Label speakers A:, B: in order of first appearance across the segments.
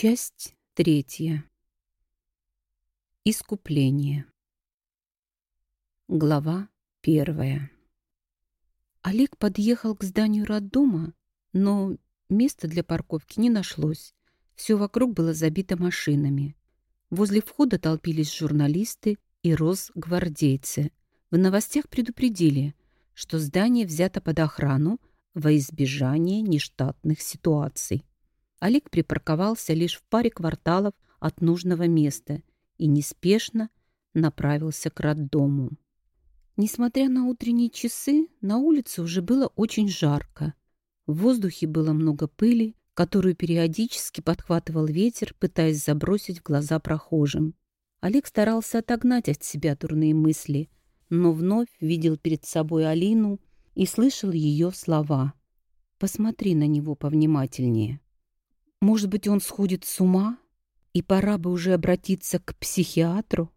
A: Часть третья. Искупление. Глава первая. Олег подъехал к зданию роддома, но места для парковки не нашлось. Все вокруг было забито машинами. Возле входа толпились журналисты и росгвардейцы. В новостях предупредили, что здание взято под охрану во избежание нештатных ситуаций. Олег припарковался лишь в паре кварталов от нужного места и неспешно направился к роддому. Несмотря на утренние часы, на улице уже было очень жарко. В воздухе было много пыли, которую периодически подхватывал ветер, пытаясь забросить в глаза прохожим. Олег старался отогнать от себя дурные мысли, но вновь видел перед собой Алину и слышал ее слова. «Посмотри на него повнимательнее». Может быть, он сходит с ума? И пора бы уже обратиться к психиатру?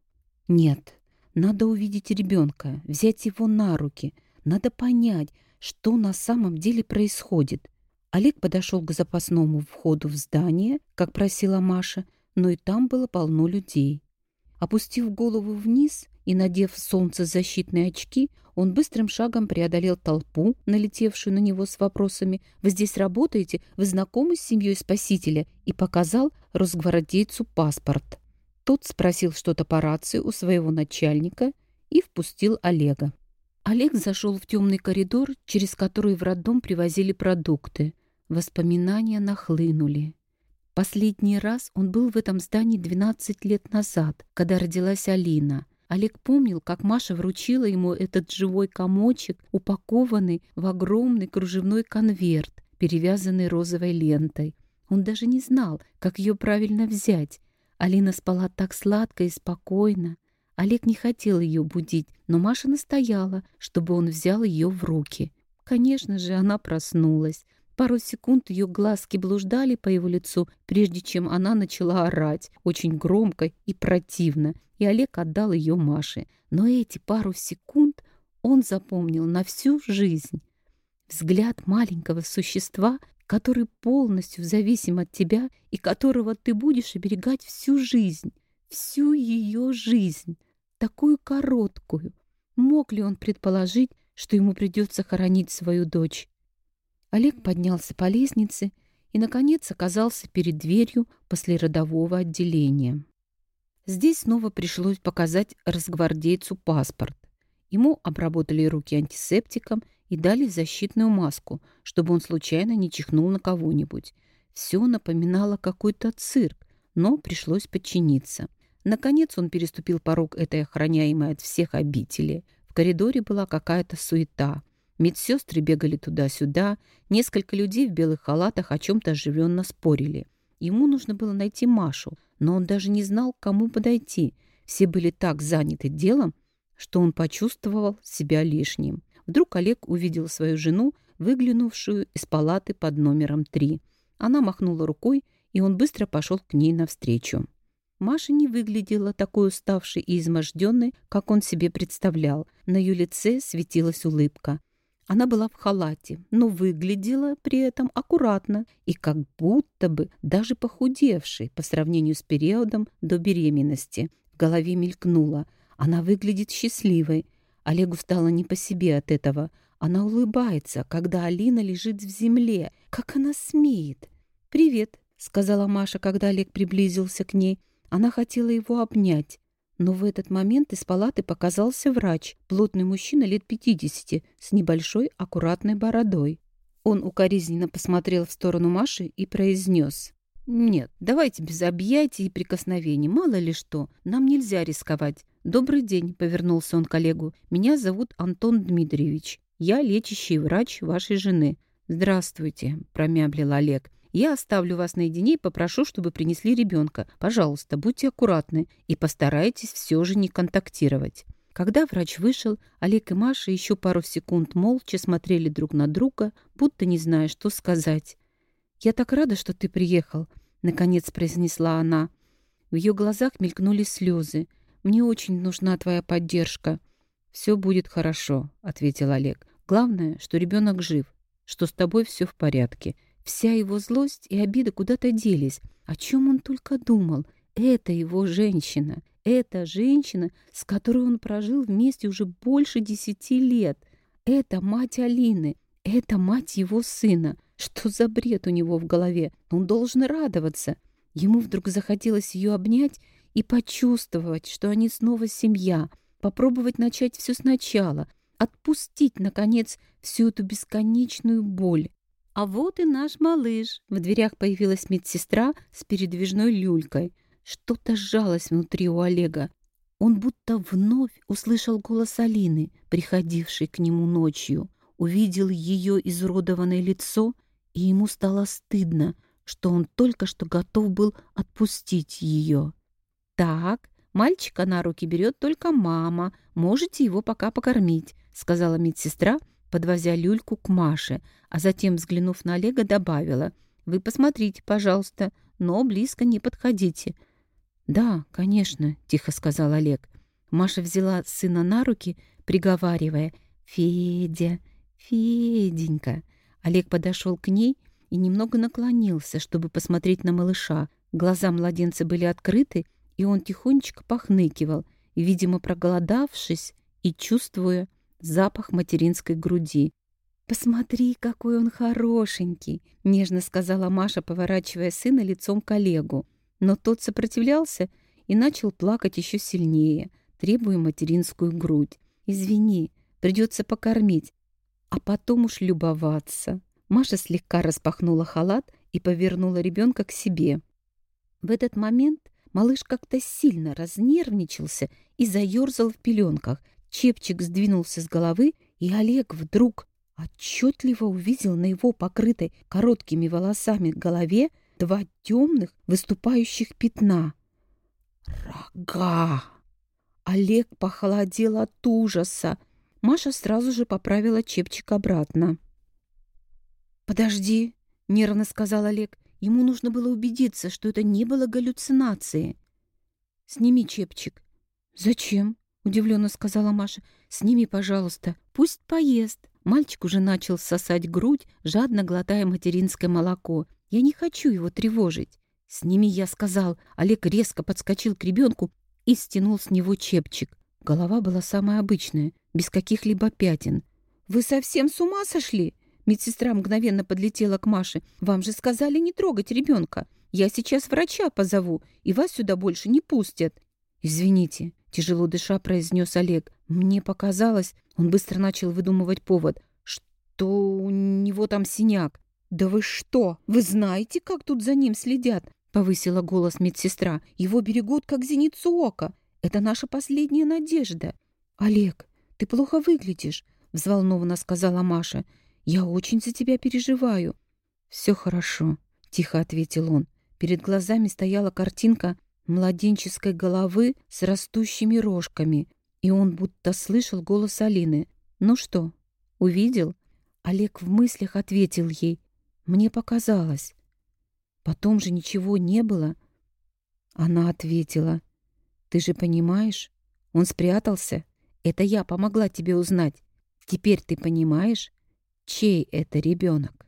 A: Нет, надо увидеть ребенка, взять его на руки. Надо понять, что на самом деле происходит. Олег подошел к запасному входу в здание, как просила Маша, но и там было полно людей. Опустив голову вниз и надев солнцезащитные очки, он быстрым шагом преодолел толпу, налетевшую на него с вопросами «Вы здесь работаете? Вы знакомы с семьей Спасителя?» и показал росгвардейцу паспорт. Тот спросил что-то по рации у своего начальника и впустил Олега. Олег зашел в темный коридор, через который в роддом привозили продукты. Воспоминания нахлынули. Последний раз он был в этом здании 12 лет назад, когда родилась Алина. Олег помнил, как Маша вручила ему этот живой комочек, упакованный в огромный кружевной конверт, перевязанный розовой лентой. Он даже не знал, как ее правильно взять. Алина спала так сладко и спокойно. Олег не хотел ее будить, но Маша настояла, чтобы он взял ее в руки. Конечно же, она проснулась. Пару секунд ее глазки блуждали по его лицу, прежде чем она начала орать, очень громко и противно, и Олег отдал ее Маше. Но эти пару секунд он запомнил на всю жизнь. Взгляд маленького существа, который полностью зависим от тебя и которого ты будешь оберегать всю жизнь, всю ее жизнь, такую короткую. Мог ли он предположить, что ему придется хоронить свою дочь? Олег поднялся по лестнице и, наконец, оказался перед дверью послеродового отделения. Здесь снова пришлось показать разгвардейцу паспорт. Ему обработали руки антисептиком и дали защитную маску, чтобы он случайно не чихнул на кого-нибудь. Все напоминало какой-то цирк, но пришлось подчиниться. Наконец он переступил порог этой охраняемой от всех обители. В коридоре была какая-то суета. Медсестры бегали туда-сюда, несколько людей в белых халатах о чем-то оживленно спорили. Ему нужно было найти Машу, но он даже не знал, к кому подойти. Все были так заняты делом, что он почувствовал себя лишним. Вдруг Олег увидел свою жену, выглянувшую из палаты под номером три. Она махнула рукой, и он быстро пошел к ней навстречу. Маша не выглядела такой уставшей и изможденной, как он себе представлял. На ее лице светилась улыбка. Она была в халате, но выглядела при этом аккуратно и как будто бы даже похудевшей по сравнению с периодом до беременности. В голове мелькнуло. Она выглядит счастливой. Олегу стало не по себе от этого. Она улыбается, когда Алина лежит в земле. Как она смеет? «Привет», — сказала Маша, когда Олег приблизился к ней. Она хотела его обнять. Но в этот момент из палаты показался врач, плотный мужчина лет 50, с небольшой аккуратной бородой. Он укоризненно посмотрел в сторону Маши и произнес. «Нет, давайте без объятий и прикосновений, мало ли что, нам нельзя рисковать. Добрый день», — повернулся он к коллегу. «Меня зовут Антон Дмитриевич. Я лечащий врач вашей жены». «Здравствуйте», — промямлил Олег. Я оставлю вас наедине и попрошу, чтобы принесли ребенка. Пожалуйста, будьте аккуратны и постарайтесь все же не контактировать». Когда врач вышел, Олег и Маша еще пару секунд молча смотрели друг на друга, будто не зная, что сказать. «Я так рада, что ты приехал», — наконец произнесла она. В ее глазах мелькнули слезы. «Мне очень нужна твоя поддержка». «Все будет хорошо», — ответил Олег. «Главное, что ребенок жив, что с тобой все в порядке. Вся его злость и обида куда-то делись. О чем он только думал? Это его женщина. Это женщина, с которой он прожил вместе уже больше десяти лет. Это мать Алины. Это мать его сына. Что за бред у него в голове? Он должен радоваться. Ему вдруг захотелось ее обнять и почувствовать, что они снова семья, попробовать начать все сначала, отпустить, наконец, всю эту бесконечную боль. А вот и наш малыш. В дверях появилась медсестра с передвижной люлькой. Что-то сжалось внутри у Олега. Он будто вновь услышал голос Алины, приходившей к нему ночью, увидел ее изуродованное лицо, и ему стало стыдно, что он только что готов был отпустить ее. «Так, мальчика на руки берет только мама, можете его пока покормить», сказала медсестра, подвозя люльку к Маше, а затем, взглянув на Олега, добавила, «Вы посмотрите, пожалуйста, но близко не подходите». «Да, конечно», — тихо сказал Олег. Маша взяла сына на руки, приговаривая, «Федя, Феденька». Олег подошел к ней и немного наклонился, чтобы посмотреть на малыша. Глаза младенца были открыты, и он тихонечко похныкивал, видимо, проголодавшись и чувствуя запах материнской груди. «Посмотри, какой он хорошенький!» — нежно сказала Маша, поворачивая сына лицом к Олегу. Но тот сопротивлялся и начал плакать еще сильнее, требуя материнскую грудь. «Извини, придется покормить, а потом уж любоваться». Маша слегка распахнула халат и повернула ребенка к себе. В этот момент малыш как-то сильно разнервничался и заерзал в пеленках. Чепчик сдвинулся с головы, и Олег вдруг отчетливо увидел на его покрытой короткими волосами голове два темных выступающих пятна. «Рога!» Олег похолодел от ужаса. Маша сразу же поправила чепчик обратно. «Подожди», — нервно сказал Олег. Ему нужно было убедиться, что это не было галлюцинацией. «Сними чепчик». «Зачем?» — удивленно сказала Маша. «Сними, пожалуйста. Пусть поест». Мальчик уже начал сосать грудь, жадно глотая материнское молоко. «Я не хочу его тревожить». «Сними», — я сказал. Олег резко подскочил к ребенку и стянул с него чепчик. Голова была самая обычная, без каких-либо пятен. «Вы совсем с ума сошли?» Медсестра мгновенно подлетела к Маше. «Вам же сказали не трогать ребенка. Я сейчас врача позову, и вас сюда больше не пустят». «Извините», — тяжело дыша произнес Олег. «Мне показалось...» Он быстро начал выдумывать повод. «Что у него там синяк?» «Да вы что? Вы знаете, как тут за ним следят?» — повысила голос медсестра. «Его берегут, как зеницу ока. Это наша последняя надежда». «Олег, ты плохо выглядишь», — взволнованно сказала Маша. «Я очень за тебя переживаю». «Все хорошо», — тихо ответил он. Перед глазами стояла картинка младенческой головы с растущими рожками, и он будто слышал голос Алины. «Ну что, увидел?» Олег в мыслях ответил ей. «Мне показалось». Потом же ничего не было. Она ответила. «Ты же понимаешь, он спрятался. Это я помогла тебе узнать. Теперь ты понимаешь, чей это ребенок?